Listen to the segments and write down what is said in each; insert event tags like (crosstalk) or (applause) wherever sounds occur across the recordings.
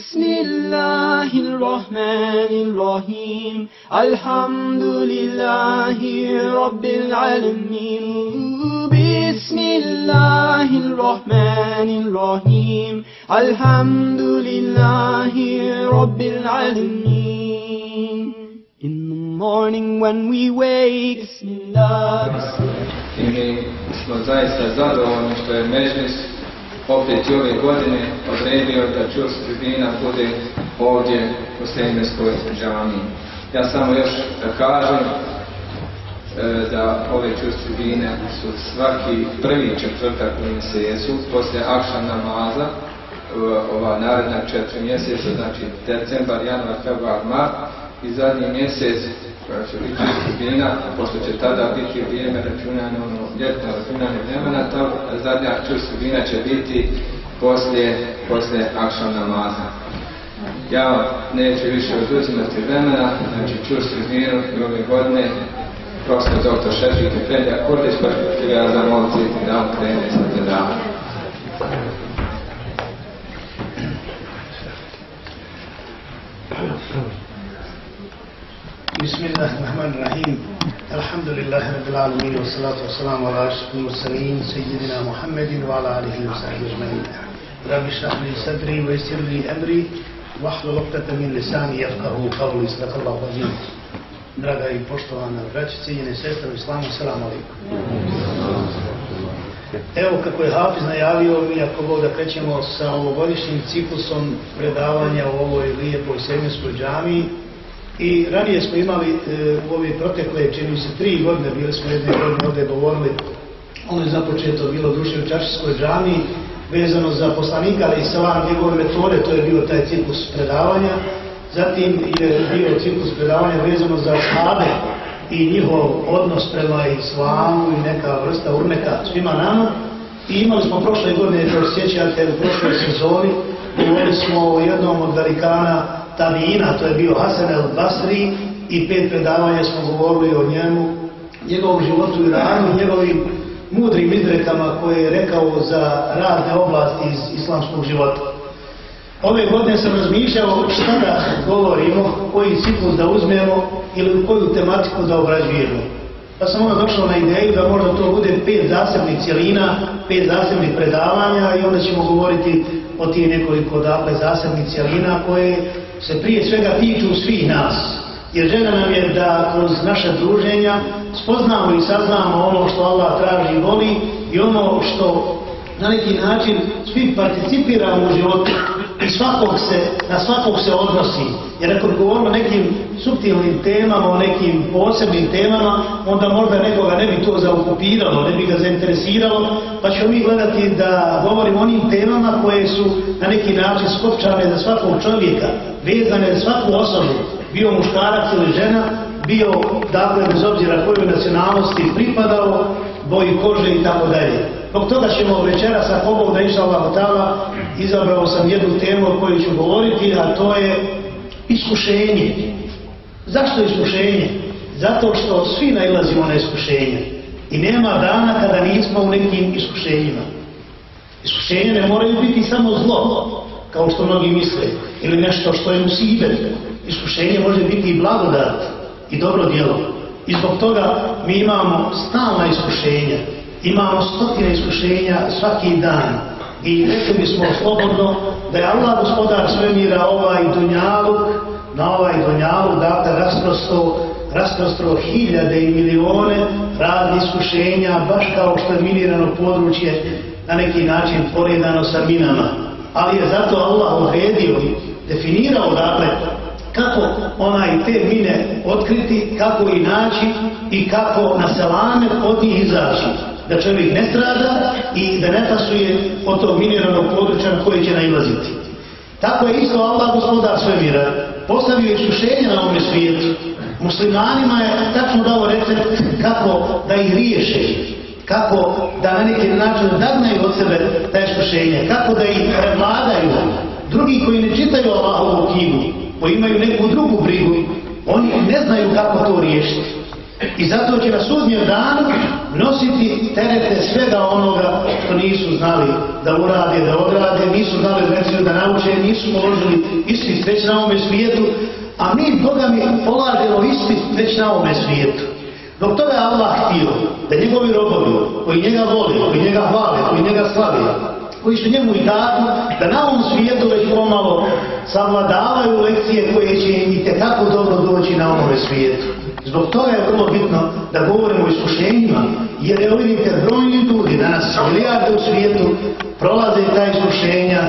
بسم الله الرحمن الرحيم الحمد لله رب العالمين بسم الله الرحمن الرحيم الحمد لله رب العالمين In the morning when we wake Bismillah, Bismillah I mi smo zaista zadovoljni što je Mežnis opet i ove godine odredio da čus tribina bude ovdje u Sejmeskoj džami. Ja samo još da kažem e, da ove čus tribine su svaki prvi četvrtak u mjesecu poslije akšan namaza e, ova naredna četiri mjeseca, znači decembar, januar, februar, mart i zadnji mjesec koja će biti skupina, pošto će tada biti vrijeme računanje, ono ljetno računanje vremena, ta zadnja čust skupina će biti poslije, poslije akšan namaza. Ja neću više oduzimati vremena, znači čust skupinu i ove godine profesor dr. Šefik i Fredja Kurdić, pa ću ja zamoliti da on krene sa predavanjem. Thank (clears throat) you. بسم الله الرحمن الرحيم الحمد لله رب العالمين والصلاة والسلام على أشرف المرسلين سيدنا محمد وعلى آله وصحبه أجمعين رب اشرح لي صدري ويسر لي أمري واحلل عقدة من لساني يفقهوا قولي صدق الله العظيم Draga i poštovana braći, cijenjene sestre u islamu, selam alaikum. Evo kako je Hafiz najavio, mi ako Bog da krećemo sa ovogodišnjim ciklusom predavanja u ovoj lijepoj sedmjskoj džami, I ranije smo imali e, u ove protekle, čini se, tri godine, bili smo jedne godine ovdje govorili, ono je započeto bilo društvo u Čašinskoj džami, vezano za poslanika, ali i salam njegove metode, to je bilo taj ciklus predavanja. Zatim je bio ciklus predavanja vezano za šabe i njihov odnos prema islamu i neka vrsta urneka svima nama. I imali smo prošle godine, to sjećate, u prošloj sezoni, govorili smo o jednom od velikana tabina, to je bio Hasan el Basri i pet predavanja smo govorili o njemu, njegovom životu i ranu, njegovim mudrim izrekama koje je rekao za razne oblasti iz islamskog života. Ove godine sam razmišljao šta da govorimo, koji ciklus da uzmemo ili koju tematiku da obrađujemo. Pa sam onda došao na ideju da možda to bude pet zasebnih cijelina, pet zasebnih predavanja i onda ćemo govoriti o tije nekoliko dakle, zasebnih cijelina koje se prije svega tiču svih nas. Jer žena nam je da kroz naše druženja spoznamo i saznamo ono što Allah traži i voli i ono što na neki način svi participiramo u životu i svakog se, na svakog se odnosi. Jer ako govorimo o nekim subtilnim temama, o nekim posebnim temama, onda možda nekoga ne bi to zaokupiralo, ne bi ga zainteresiralo, pa ćemo mi gledati da govorimo o onim temama koje su na neki način skopčane za svakog čovjeka, vezane za svaku osobu, bio muškarac ili žena, bio, dakle, bez obzira koju nacionalnosti pripadao, boji kože i tako dalje. Zbog toga ćemo večera sa Bogom da iša Allah ta'ala izabrao sam jednu temu o kojoj ću govoriti, a to je iskušenje. Zašto iskušenje? Zato što svi nalazimo na iskušenje. I nema dana kada nismo u nekim iskušenjima. Iskušenje ne moraju biti samo zlo, kao što mnogi misle, ili nešto što je musibet. Iskušenje može biti i blagodat i dobro djelo. I zbog toga mi imamo stalna iskušenja imamo stotine iskušenja svaki dan i rekli bismo slobodno da je Allah gospodar svemira ovaj dunjaluk na ovaj dunjaluk dakle rasprosto rasprosto hiljade i milione radni iskušenja baš kao što je minirano područje na neki način poredano sa minama. Ali je zato Allah uredio i definirao dakle kako onaj te mine otkriti, kako i naći i kako na selame od njih izaći da čovjek ne strada i da ne pasuje od tog miniranog područja na koje će nailaziti. Tako je isto Allah gospodar svemira postavio iskušenje na ovom svijetu. Muslimanima je tačno dao recept kako da ih riješe, kako da na neki način dagnaju od sebe ta iskušenja, kako da ih prevladaju. Drugi koji ne čitaju Allahovu knjigu, koji imaju neku drugu brigu, oni ne znaju kako to riješiti. I zato će na sudnjem danu nositi terete svega onoga što nisu znali da urade, da odrade, nisu znali lekciju da nauče, nisu položili ispit već na ovome svijetu, a mi, Boga mi, polažemo ispit već na ovome svijetu. Dok toga je Allah htio da njegovi robovi koji njega vole, koji njega hvale, koji njega slave, koji su njemu i tako, da na ovom svijetu već pomalo savladavaju lekcije koje će im i tekako dobro doći na ovome svijetu. Zbog toga je vrlo bitno da govorimo o iskušenjima, jer je vidite brojni ljudi danas, milijarde u svijetu, prolaze ta iskušenja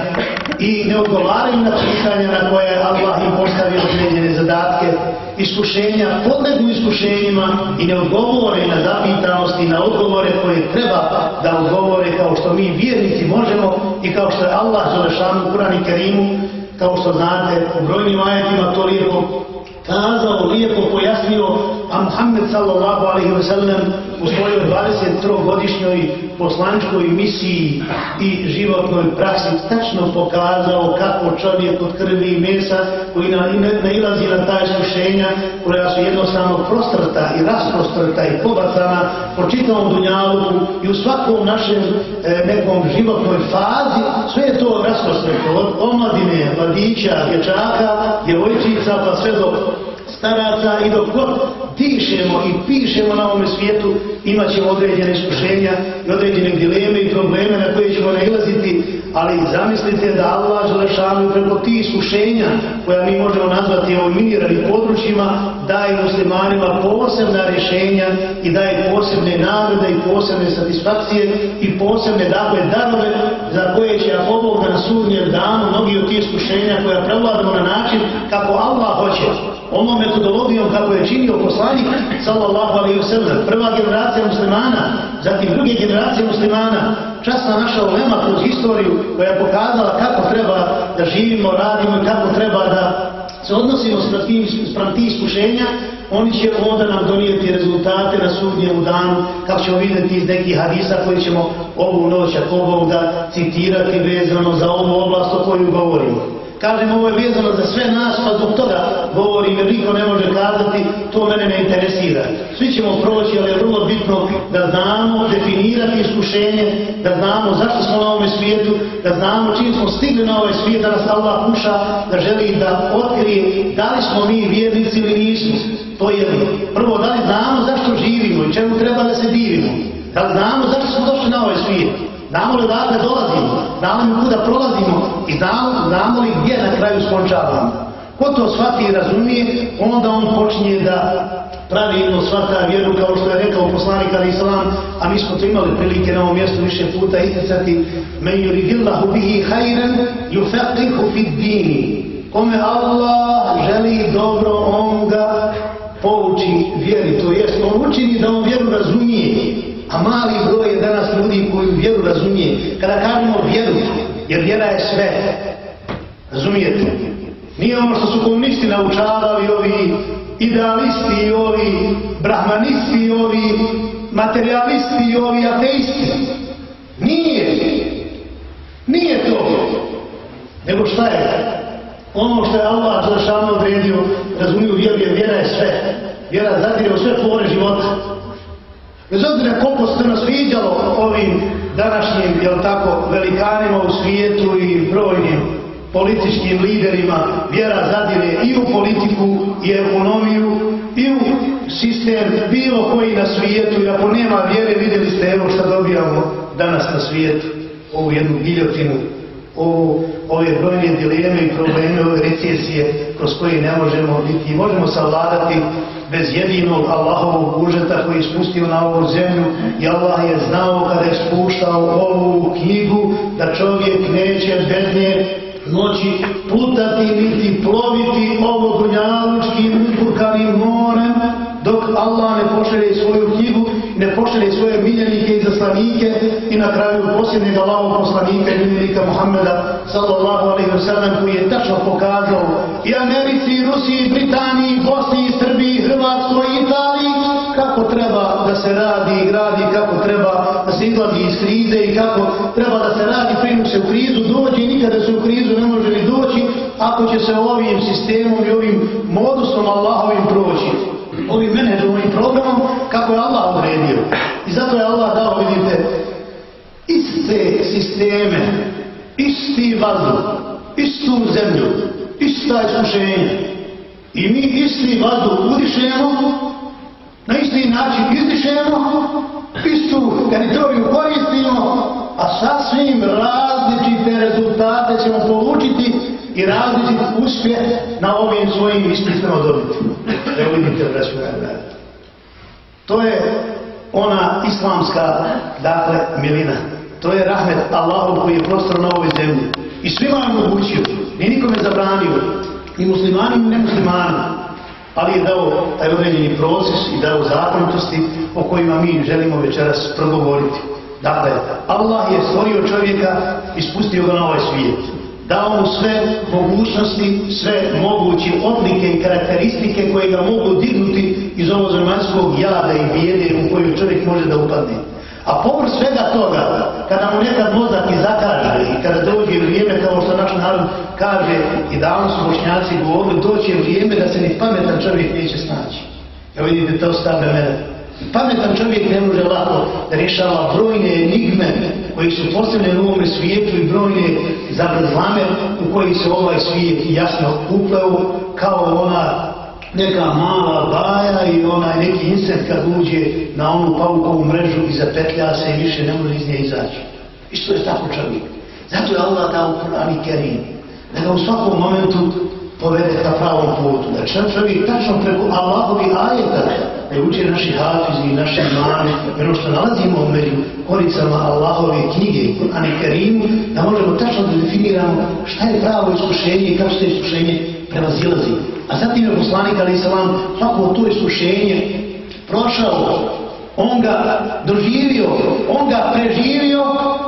i ne odgovaraju na pitanja na koje Allah im postavio određene zadatke, iskušenja, podlegu iskušenjima i ne odgovore na zapitanosti, na odgovore koje treba da odgovore kao što mi vjernici možemo i kao što je Allah Zalešanu u Kurani Kerimu, kao što znate, u brojnim ajetima to lijepo kazao, lijepo pojasnio, a Muhammed sallallahu alaihi wa sallam u svojoj 23-godišnjoj poslančkoj misiji i životnoj praksi tačno pokazao kako čovjek od krvi i mesa koji nailazi na ta iskušenja koja su jednostavno prostrta i rasprostrta i pobacana po čitavom dunjalu i u svakom našem e, nekom životnoj fazi sve je to rasprostrto od omladine, mladića, dječaka, djevojčica pa sve do staraca i dok god dišemo i pišemo na ovome svijetu imat ćemo određene iskušenja i određene dileme i probleme na koje ćemo nailaziti ali zamislite da Allah želešanu preko tih iskušenja koja mi možemo nazvati ovim miniranim područjima daje muslimanima posebna rješenja i daje posebne nagrade i posebne satisfakcije i posebne dakle darove za koje će ako Bog na sudnjem danu mnogi od tih iskušenja koja prevladamo na način kako Allah hoće onom metodologijom kako je činio poslanik sallallahu alaihi wa sallam prva generacija muslimana zatim druge generacije muslimana časna naša ulema kroz historiju koja je pokazala kako treba da živimo, radimo i kako treba da se odnosimo sprem tih iskušenja oni će onda nam donijeti rezultate na sudnjem danu kako ćemo vidjeti iz nekih hadisa koji ćemo ovu noć ako Bog da citirati vezano za ovu oblast o koju govorimo. Kažem, ovo je vezano za sve nas, pa zbog toga govorim, jer niko ne može kazati, to mene ne interesira. Svi ćemo proći, ali je vrlo bitno da znamo definirati iskušenje, da znamo zašto smo na ovome svijetu, da znamo čim smo stigli na ovaj svijet, da nas Allah kuša, da želi da otkrije da li smo mi vjernici ili nismo. To je jedno. Prvo, da li znamo zašto živimo i čemu treba da se divimo. Da li znamo zašto smo došli na ovaj svijet. Znamo li odakle dolazimo, znamo li kuda prolazimo i znamo, znamo li gdje na kraju skončavamo. Ko to shvati i razumije, onda on počinje da pravilno shvata vjeru kao što je rekao poslanik Ali Islam, a mi smo to imali prilike na ovom mjestu više puta isticati men yuridillahu bihi hajren yufeqihu fid dini. Kome Allah želi dobro, on ga pouči vjeri, to jest on učini da on vjeru razumije. A mali broj je danas ljudi koji vjeru razumije. Kada kažemo vjeru, jer vjera je sve. Razumijete? Nije ono što su komunisti naučavali, ovi idealisti, i ovi brahmanisti, i ovi materialisti, i ovi ateisti. Nije. Nije to. Nego šta je? Ono što je Allah zašavno odredio, razumiju vjeru, jer vjera je sve. Vjera zadire u sve pore života. Bez obzira koliko se nas vidjelo ovim današnjim, jel tako, velikanima u svijetu i brojnim političkim liderima, vjera zadire i u politiku i ekonomiju i u sistem bilo koji na svijetu. I ako nema vjere vidjeli ste evo što dobijamo danas na svijetu ovu jednu giljotinu ovu, ove brojne dileme i probleme ove recesije kroz koje ne možemo biti. Možemo savladati bez jedinog Allahovog užeta koji je spustio na ovu zemlju. I Allah je znao kada je spuštao ovu knjigu da čovjek neće bez nje noći putati niti ploviti ovo dunjalučkim uzburkanim morem dok Allah ne pošelje svoju knjigu ne pošelje svoje miljenike i zaslanike i na kraju posljednjeg Allahov poslanika i miljenika Muhammeda sallallahu alaihi wa sallam koji je tačno pokazao i Americi, i Rusiji, i Britaniji, i Bosni, i Srbiji, i Hrvatskoj, i Italiji kako treba da se radi i gradi, kako treba da se izlazi iz krize i kako treba da se radi prije se u krizu dođe. I nikada se u krizu ne može ni doći ako će se ovim sistemom i ovim modusom Allahovim proći ovim menedom, ovim programom, kako je Allah odredio. I zato je Allah dao, vidite, iste sisteme, isti vazduh, istu zemlju, ista iskušenja. I mi isti vazduh udišemo, na isti način izdišemo, istu teritoriju koristimo, a sasvim različite rezultate ćemo povučiti i različit uspjeh na ovim svojim ispisama dobiti ne vidite, braću To je ona islamska, dakle, milina. To je rahmet Allahom koji je prostor na ovoj zemlji. I svima je omogućio, ni nikome zabranio, ni muslimani, ni nemuslimani. Ali je dao taj određeni proces i dao zakonitosti o kojima mi želimo večeras progovoriti. Dakle, Allah je stvorio čovjeka i spustio ga na ovaj svijet. Dao mu sve mogućnosti, sve moguće odlike i karakteristike koje ga mogu dignuti iz ovog zemaljskog jada i bijede u koju čovjek može da upadne. A povr svega toga, kada mu nekad mozak i zakaže i kada dođe vrijeme, kao što naš narod kaže, i davno su bošnjaci govorili, doće vrijeme da se ni pametan čovjek neće snaći. Evo vidite, to stave mene. Pametan čovjek ne može lako da rješava brojne enigme koji su postavljene u ovome svijetu i brojne zabrzlame u koji se ovaj svijet jasno upleo kao ona neka mala baja i onaj neki insekt kad uđe na onu paukovu mrežu i zapetlja se i više ne može iz nje izaći. Isto je tako čovjek. Zato je Allah dao Kur'an i Kerim. Da ga u svakom momentu povede ka pravom putu. Znači, da će čovjek tačno preko Allahovi ajeta da uče naši hafizi i naše imane, ono što nalazimo među koricama Allahove knjige i Kur'an i Kerimu, da možemo tačno da definiramo šta je pravo iskušenje i kako se iskušenje prevazilazi. A zatim je poslanik Ali Salam svako to iskušenje prošao, on ga doživio, on ga preživio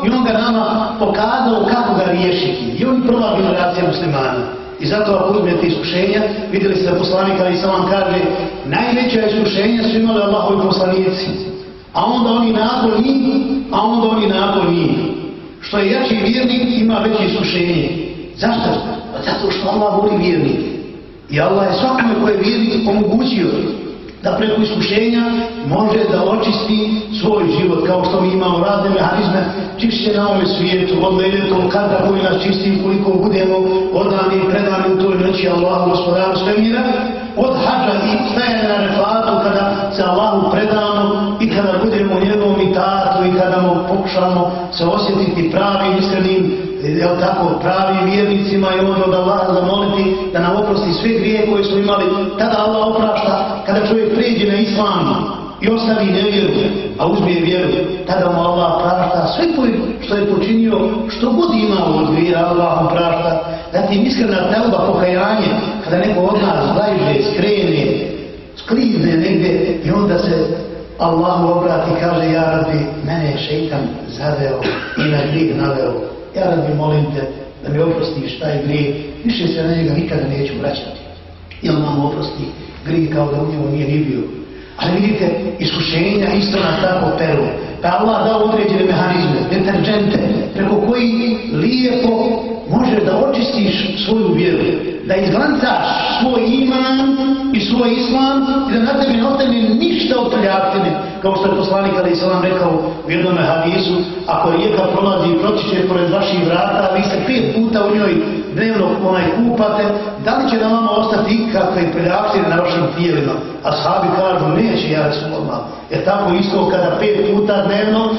i on ga nama pokazao kako ga riješiti. I on prva generacija muslimana. I zato ako uzmete iskušenja, vidjeli ste poslanik Ali vam kaže najveća iskušenja su imali Allahovi poslanici. A onda oni nakon njih, a onda oni nakon njih. Što je jači vjernik ima veće iskušenje. Zašto? Pa zato što Allah voli vjernike. I Allah je svakome koje vidi omogućio da preko iskušenja može da očisti svoj život, kao što mi imamo razne mehanizme čišće na ovome svijetu, od to kada koji nas čisti, koliko budemo odani i predani u toj noći Allahu gospodaru svemira, od hađa i stajanja na refatu, kada se Allahu predamo i kada budemo njegovom i tatu i kada mu pokušamo se osjetiti pravim, iskrenim, je tako, pravim vjernicima i ono da Allah zamoliti da nam oprosti sve grije koje smo imali, tada Allah oprašta, kada čovjek priđe na islam i ostavi nevjeru, a uzme vjeru, tada mu Allah prašta sve koje što je počinio, što god imao od vjera, Allah mu prašta, zatim iskrena telba, pokajanje, kada neko od nas zlajže, skrene, sklizne negde i onda se Allah obrati i kaže, ja radi, mene je šeitan zaveo i na grijeh naveo, ja rabbi molim te da mi oprostiš taj grijeh, više se na njega nikada neću vraćati. I on nam oprosti gri kao da u njemu nije ni bio. Ali vidite, iskušenja isto nas tako peru. Pa Allah dao određene mehanizme, deterđente, preko koji lijepo može da očistiš svoju vjeru, da izglancaš svoj iman i svoj islam i da na tebi ne ostane ništa od prljavtine, kao što je poslanik Ali Islam rekao u jednom hadisu, ako rijeka prolazi i protiče pored vaših vrata, vi se pet puta u njoj dnevno onaj kupate, da li će da vama ostati ikakve prljavtine na vašim tijelima? A sahabi kažu, neće ja Resulullah. Jer tako isto kada pet puta dnevno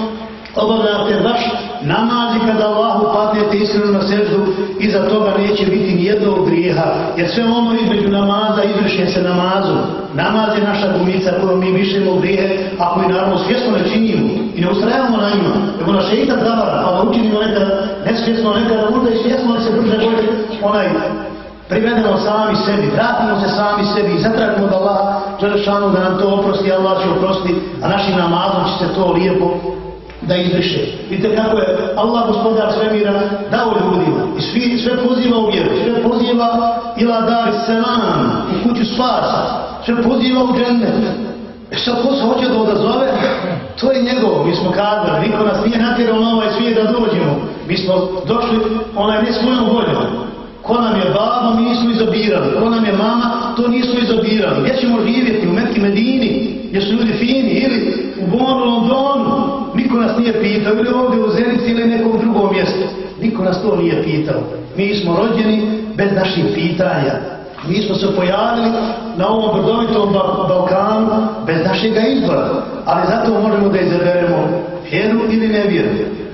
obavljate vaš namaz i kada Allahu padnete iskreno na seždu, iza toga neće biti nijednog grijeha. Jer sve ono između namaza izvršen se namazu. Namaz je naša gumica kojom mi mišljamo grijehe, ako i naravno svjesno ne činimo i ne ustrajamo na njima. Nego na šeitan zavara, pa da učinimo nekada nesvjesno, nekada možda i svjesno, ali se brže bolje onaj privedemo sami sebi, vratimo se sami sebi i zatražimo da Allah Đelešanu da nam to oprosti, Allah će oprosti, a našim namazom će se to lijepo da izbriše. Vidite kako je Allah gospodar svemira dao ljudima i svi, sve poziva u vjeru, sve poziva ila dar selam, u kuću spasa, sve poziva u džennet. E sad ko se hoće da odazove, to je njegovo, mi smo kadali, niko nas nije natjerao na ovaj svijet da dođemo. Mi smo došli onaj ne svojom voljom. Ko nam je baba, mi smo izabirali. Ko nam je mama, to nisu izabirali. Gdje ćemo živjeti? U Metki Medini, gdje su ljudi fini, ili u Bonu, Londonu. Niko Niko nas nije pitao ili ovdje u Zenici ili nekom drugom mjestu. Niko nas to nije pitao. Mi smo rođeni bez naših pitanja. Mi smo se pojavili na ovom brdovitom Balkanu bez našega izbora. Ali zato možemo da izaberemo vjeru ili nevjeru.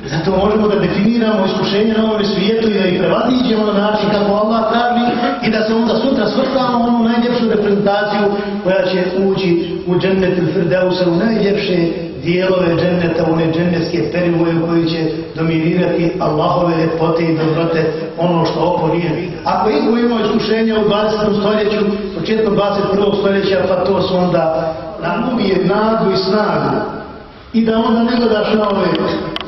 Zato možemo da definiramo iskušenje na ovom svijetu i da ih prevadiđemo na način kako Allah traži i da se onda sutra svrtamo onu najljepšu reprezentaciju koja će ući u džennetu il Firdausa, u najljepše dijelove dženneta, one džennetske perivoje koji će dominirati Allahove lepote i dobrote, ono što oko nije. Ako iko ima iskušenja u 20. stoljeću, početno 21. stoljeća, pa to su onda na umije nagu i snagu. I da onda ne gledaš na ove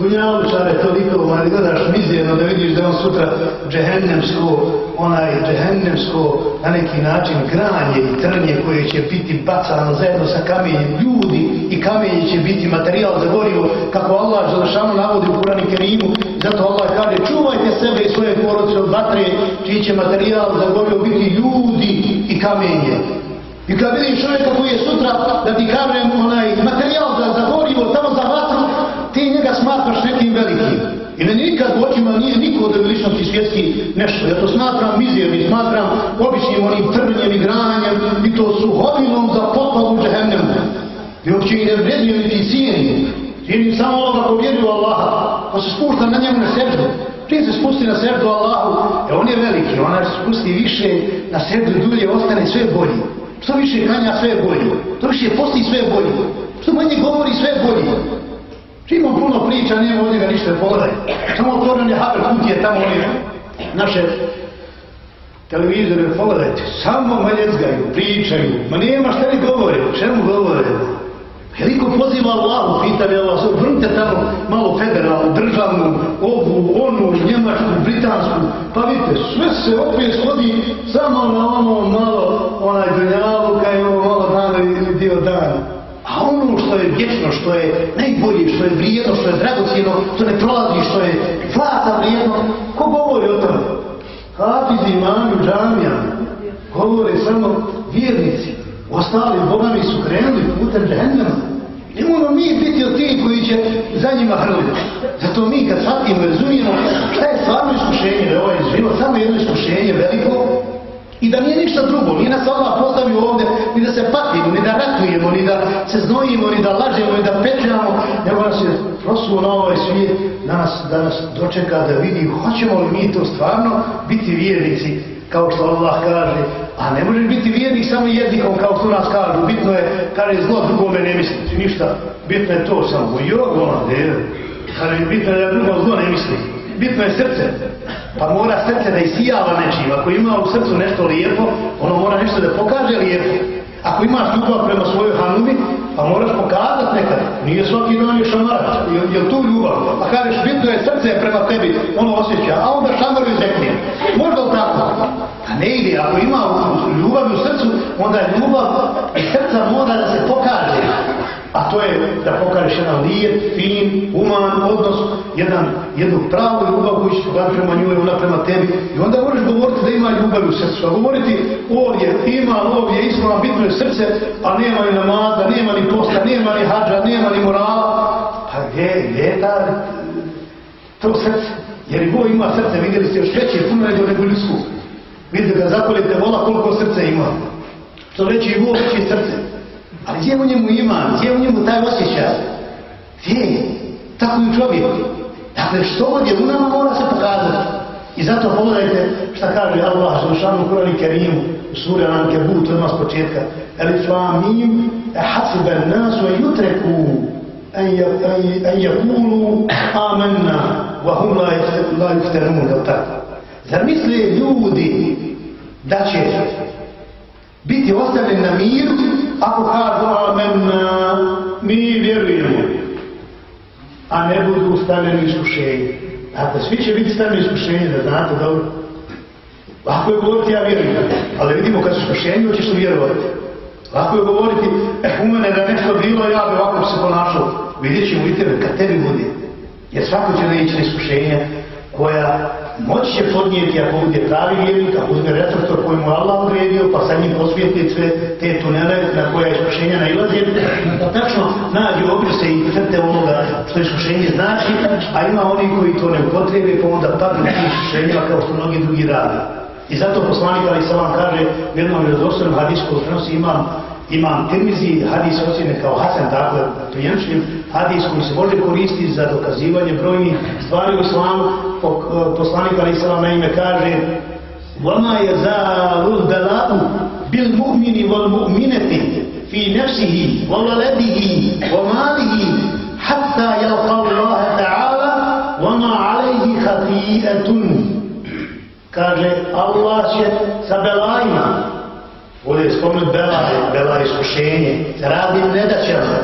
dunjalučare toliko, ma ali gledaš mizirno da vidiš da on sutra džehennemsko, onaj džehennemsko na neki način granje i trnje koje će biti bacano zajedno sa kamenjem. Ljudi i kamenje će biti materijal za gorivo kako Allah Želešanu navodi u Kurani Kerimu. Zato Allah kaže čuvajte sebe i svoje porodice od vatre čiji će materijal za gorivo biti ljudi i kamenje. I kad vidim čovjeka koji je sutra, da ti kažem onaj materijal I meni nikad u očima nije niko od ličnosti svjetski nešto. Ja to smatram mizernim, smatram običnim onim trnjem i granjem i to su hodinom za potpalu džehennemu. I uopće i ne vredio niti cijeni. Cijenim samo onoga ko vjeruje Allaha, pa se spušta na njemu na srdu. Prije se spusti na srdu Allahu, e on je veliki, ona se spusti više na srdu dulje, ostane sve bolji. Što više kanja sve bolje, to više posti sve bolje, što manje govori sve bolje. Čim on puno priča, nema od njega ništa pogledaj. Samo otvoren je haber kutije tamo oni naše televizore, pogledajte, samo maljezgaju, pričaju, ma nema šta li govore, čemu govore? Veliko poziva Allahu, pita mi Allah, vrnite tamo malo federalnu, državnu, ovu, onu, njemačku, britansku, pa vidite, sve se opet shodi samo na ono malo, onaj dunjavu, kaj je ono malo dana ili dio dana. A ono što je vječno, što je najbolje, što je vrijedno, što je dragocijeno, što ne prolazi, što je zlata vrijedno, ko govori o tome? Hafizi imami džamija, govore samo vjernici, ostali bogami su krenuli putem džennama. Ne moramo mi biti od tih koji će za njima hrliti. Zato mi kad shvatimo razumijemo šta je stvarno iskušenje, da je ovaj život samo jedno iskušenje veliko i da nije ništa drugo, nije nas Allah postavio ovdje ni da se patimo, ni da ratujemo, ni da se znojimo, ni da lažemo, ni da petljamo, nego nas je prosuo na ovaj svijet nas, da nas dočeka da vidi hoćemo li mi to stvarno biti vjernici kao što Allah kaže, a ne možeš biti vjernik samo jezikom kao što nas kažu, bitno je, kaže zlo drugome ne misliti, ništa, bitno je to samo, jo, ona, ne, kaže bitno je da drugo zlo ne misliti bitno je srce, pa mora srce da isijava nečim, ako ima u srcu nešto lijepo, ono mora nešto da pokaže lijepo, ako imaš ljubav prema svojoj hanumi, pa moraš pokazat nekad, nije svaki dan je šamarač, je, je tu ljubav, pa kažeš bitno je srce prema tebi, ono osjeća, a onda šamaru izekne, možda li tako? A ne ide, ako ima ljubav u srcu, onda je ljubav i srca mora da se pokaže. A to je da pokažeš jedan lijep, fin, human odnos, jedan, jednu pravu ljubav koju će pogledati prema njoj, ona prema tebi. I onda možeš govoriti da ima ljubav u srcu. A govoriti ovdje ima, ovdje je ispravno, bitno je srce, a nema ni namaza, nema ni posta, nema ni hađa, nema ni morala. Pa gdje, gdje je ta, to srce? Jer Bog ima srce, vidjeli ste još veće, puno nego nego ljudsku. Vidite da zakolite vola koliko srce ima. Što reći i Bog veće srce. Ali gdje u njemu ima, gdje u njemu taj osjećaj? Gdje je? Tako i čovjek. Dakle, što je u nama mora se pokazati. I zato pogledajte šta kaže Allah za ušanu Kurani Kerimu u suri Ankebut odmah s početka. Elif lamim e hasiben nasu e jutreku en jakulu amenna wa hum la yuftanun kao tako. Zar misle ljudi da će biti ostavljen na miru ako kažu amenna mi vjerujemo a ne budu stavljeni iskušenje. Dakle, svi će biti stavljeni iskušenje, da znate dobro. Lako je govoriti ja vjerujem, ali vidimo kad su iskušenje, hoćeš li vjerovati. Lako je govoriti, eh, u mene da nešto bilo, ja bi ovako se ponašao. Vidjet ćemo i tebe, kad tebi budi. Jer svako će da ići na iskušenje koja moći će podnijeti ako bude pravi vjernik, ako uzme receptor koji mu Allah odredio, pa sa njim posvijeti sve te tunele na koja iskušenja nailaze, da tačno nađe obrise i crte onoga što iskušenje znači, a ima oni koji to ne upotrebe, pa onda padnu tih iskušenjima kao što mnogi drugi rade. I zato poslanik Ali Salam kaže u jednom razostornom hadijskom prenosi imam imam Tirmizi hadis ocjene kao Hasan, dakle, prijenčljiv hadis koji se može koristiti za dokazivanje brojnih stvari u islamu. Poslanik Ali Salam na ime kaže وَمَا يَزَالُ الْبَلَاءُ بِالْمُؤْمِنِ وَالْمُؤْمِنَةِ فِي نَفْسِهِ وَوَلَدِهِ وَمَالِهِ حَتَّى يَلْقَى اللَّهَ تَعَالَى وَمَا عَلَيْهِ خَطِيئَةٌ kaže Allah će sa belajima Ovdje je spomenut bela, bela iskušenje. Se radi nedaćama.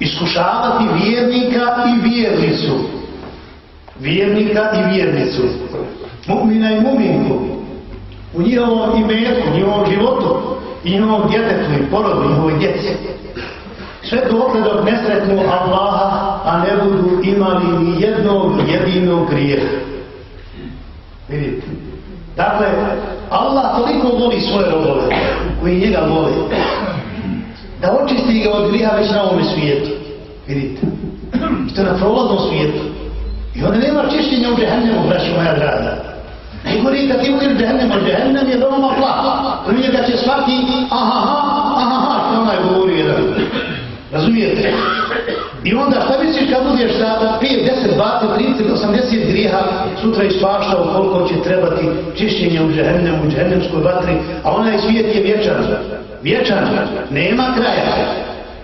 Iskušavati vjernika i vjernicu. Vjernika i vjernicu. Mu'mina i mu'minku. U njihovom imetku, njihovom životu, i njihovom djetetu i porodu, njihovoj djeci. Sve dokle dok ne sretnu Allaha, a ne budu imali ni jednog jedinog grijeha. Vidite. Dakle, Allah toliko voli svoje robove, koji njega voli, da očisti ga od griha već na ovome svijetu. Vidite. I to na prolaznom svijetu. I onda nema čišćenja u džehennemu, braću moja draga. Najgori kad ti uđeš u džehennemu, džehennem je veoma plah. To da će svaki, aha, aha, aha, aha, što onaj govori jedan. Razumijete? I onda šta misliš kad budeš za 5, 10, 20, 30, 80 grijeha sutra ispaštao koliko će trebati čišćenja u džehennem, u džehennemskoj vatri, a onaj svijet je vječan. Vječan, nema kraja.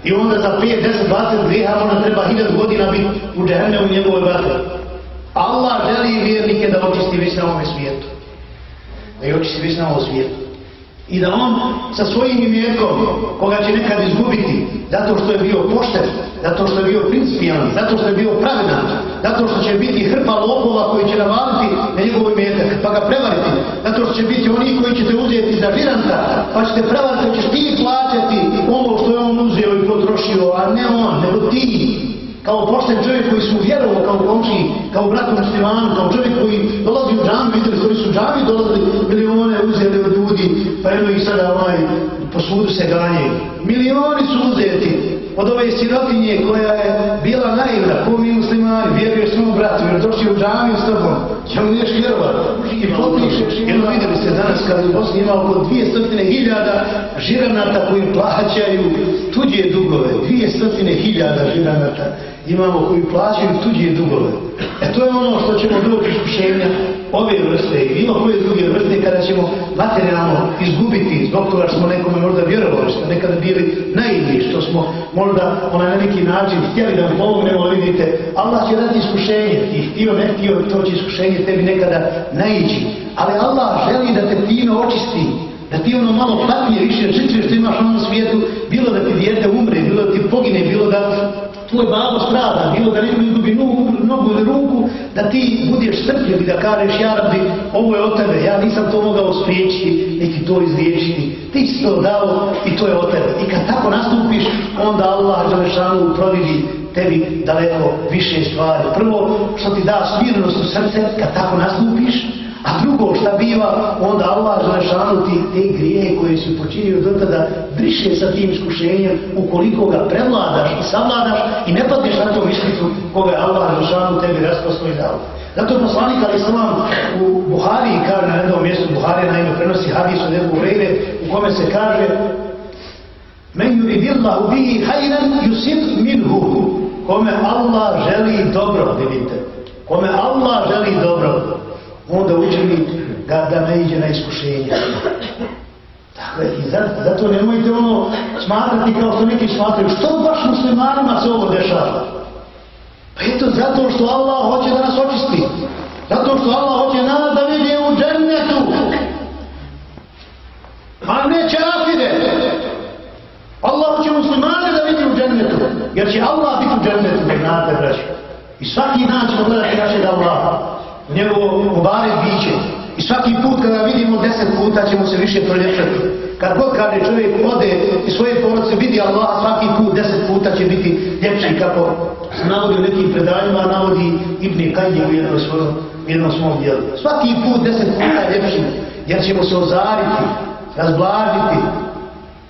I onda za 5, 10, 20 grijeha ona treba 1000 godina biti u džehennemu njegovoj vatri. Allah želi vjernike da očisti već na ovom svijetu. Da je očisti već na ovom svijetu i da on sa svojim imetkom, koga će nekad izgubiti zato što je bio pošten, zato što je bio principijan, zato što je bio pravedan, zato što će biti hrpa lopova koji će navaliti na njegov imetak, pa ga prevariti, zato što će biti oni koji će te uzeti za žiranta pa će te prevariti, ćeš ti plaćati ono što je on uzeo i potrošio, a ne on, nego ti. Kao pošten čovjek koji su vjerovo kao komči, kao brat muslimanu, kao čovjek koji dolazi u džami, vidjeli koji su džami dolazili, milione uzeli od ljudi, pa jedno ih sada ovaj, po sudu se ganje. Milioni su uzeti od ove sirotinje koja je bila naivna, ko mi muslimani, vjeruje svom bratu, jer došli u džami s tobom, će mu neš vjerovat. I potiše, jedno vidjeli ste danas kad u Bosni ima oko dvije stotine hiljada žiranata koji plaćaju tuđe dugove, dvije stotine hiljada žiranata imamo koji plaćaju tuđe dugove. E to je ono što ćemo doći iskušenja ove vrste i bilo koje druge vrste kada ćemo materijalno izgubiti zbog toga smo nekome možda vjerovali, što nekada bili naivni, što smo možda ona na neki način htjeli da vam pomognemo, ali vidite, Allah će dati iskušenje ti htio ne htio, to će iskušenje tebi nekada naići. Ali Allah želi da te fino očisti, da ti ono malo patnije više žičeš što imaš ono na ovom svijetu, bilo da ti djete umre, bilo da ti pogine, bilo da tvoj babo strada, bilo da nekom izgubi nogu, nogu ili ruku, da ti budeš strpljiv i da kažeš, ja rabbi, ovo je od tebe, ja nisam to mogao spriječiti, niti to izriješiti. Ti si to dao i to je od tebe. I kad tako nastupiš, onda Allah Đalešanu providi tebi daleko više stvari. Prvo, što ti da smirnost u srce, kad tako nastupiš, A drugo šta biva, onda Allah ti te grije koje su počinio do tada briše sa tim iskušenjem ukoliko ga prevladaš i savladaš i ne padneš na tom ispitu koga je Allah želešanu tebi raspasno i dao. Zato je poslanik Ali Salam u Buhari kaže na jednom mjestu Buhari naime prenosi hadis od Ebu Urejde u kome se kaže Men yuridillahu bihi hajran yusib minhu kome Allah želi dobro, vidite. Kome Allah želi dobro, onda učini da, da ne iđe na iskušenje. Dakle, i zato nemojte ono smatrati kao što neki smatraju. Što baš muslimanima se ovo dešava? Pa eto, zato što Allah hoće da nas očisti. Zato što Allah hoće nas da vidi u džennetu. A ne čafire. Allah hoće muslimane da vidi u džennetu. Jer će Allah biti u džennetu, nek znate, braći. I svaki dan ćemo gledati našeg Allaha njegovo mubare biće. I svaki put kada vidimo deset puta ćemo se više proljepšati. Kad god kada čovjek ode i svoje porodice vidi Allah, svaki put deset puta će biti ljepši kako navodi u nekim predanjima, navodi Ibn Kajnje u jednom svojom jednom svom dijelu. Svaki put deset puta je ljepši, jer ćemo se ozariti, razblažiti.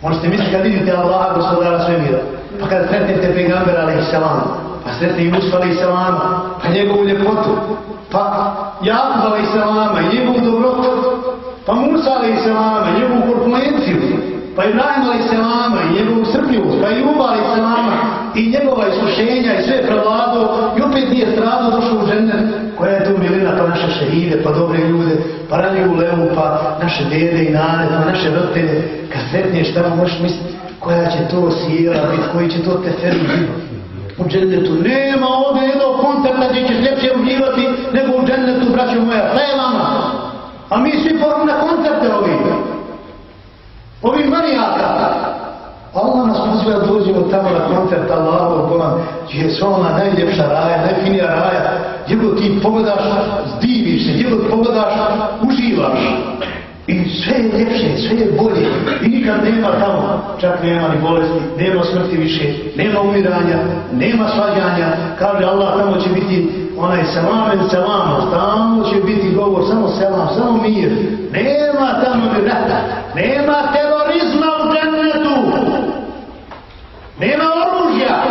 Možete misliti kad vidite Allah, gospodara svemira, pa kad sretnete pegambera alaih salam, pa sretne i Musa alaih salam, pa njegovu ljepotu, pa Jakub alaih salama i njegov dobrotu, pa Musa alaih salama i njegovu korpulenciju, pa Ibrahim alaih salama i njegovu srpljivost, pa Juba alaih salama i njegova iskušenja i sve prevlado. I opet nije strado došlo u žene koja je tu milina pa naše šehide, pa dobre ljude, pa rani u levu, pa naše dede i nane, pa naše vrtene, kad sretneš šta možeš misliti koja će to sjela biti, koji će to teferi biti. U džennetu nema ovdje jednog koncerta gdje ćeš ljepše uživati nego u džennetu, braćo moja, sve. A mi svi porum na koncerte ovih. Ovih manijaka. Allah nas pozve da dođemo tamo na koncert Allahov Bolan, gdje je sva ona najljepša raja, najfinija raja, gdje god ti pogledaš, zdiviš se, gdje god pogledaš, uživaš. I sve je ljepše, sve je bolje. I nikad nema tamo, čak nema ni bolesti, nema smrti više, nema umiranja, nema svađanja. Kaže Allah, tamo će biti onaj selamen selama, tamo će biti govor, samo selam, samo mir. Nema tamo ni rata, nema terorizma u džennetu. Nema oružja.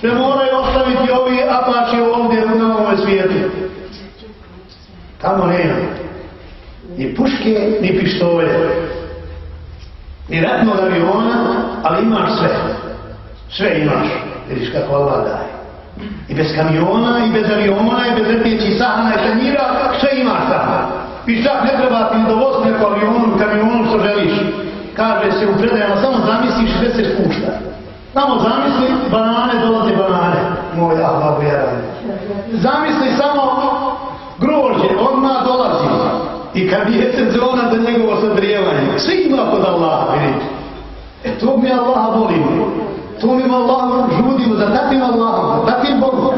Sve moraju ostaviti ovi apači ovdje na ovoj svijetu. Tamo nema ni puške, ni pištolje, ni ratnog aviona, ali imaš sve. Sve imaš, vidiš kako Allah daje. I bez kamiona, i bez aviona, i bez letjećih sahana i tanjira, sve imaš tamo. I čak ne treba ti dovoz neko avionu, kamionu, što želiš. Kaže se u predajama, samo zamisliš sve se spušta. Samo zamisli, banane, dolaze banane. Moj Allah, vjeran. Zamisli samo grožđe, odmah dolazi. I kad je sezona za njegovo sadrijevanje, svi ima kod Allaha, vidite. E to mi Allaha volimo. To mi Allaha žudimo, za takvim Allahom, za takvim Bogom.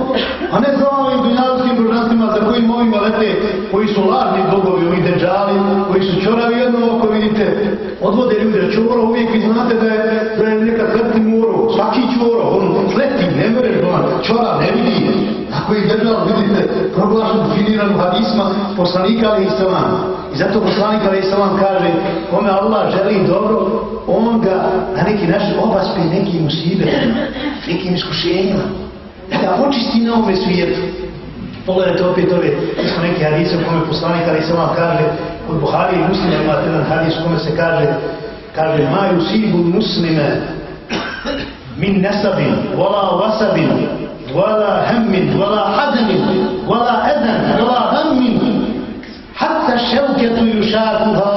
A ne za ovim dunjavskim božanstvima za kojim ovima lete, koji su lažni bogovi, ovi deđali, koji su čoravi jedno oko, vidite, odvode ljude. Čoro uvijek vi znate da je, da je neka sletni moro, svaki čoro, on sleti, ne mereš doma, ono, čora ne vidi proglašen, definiran u hadisma poslanika Ali Islama. I zato poslanik Ali Islama kaže, kome Allah želi dobro, on ga na neki način obaspe nekim usibetima, nekim iskušenjima, da ga očisti na ovome svijetu. Pogledajte opet ove, smo neki hadise u kome poslanik Ali Islama kaže, kod Buhari i Muslima ima jedan hadis u kome se kaže, kaže, maju sibu muslime, min nesabin, wala vasabin, wala hemmin, wala hadmin, ولا أذن ولا هم حتى الشوكة يشاكها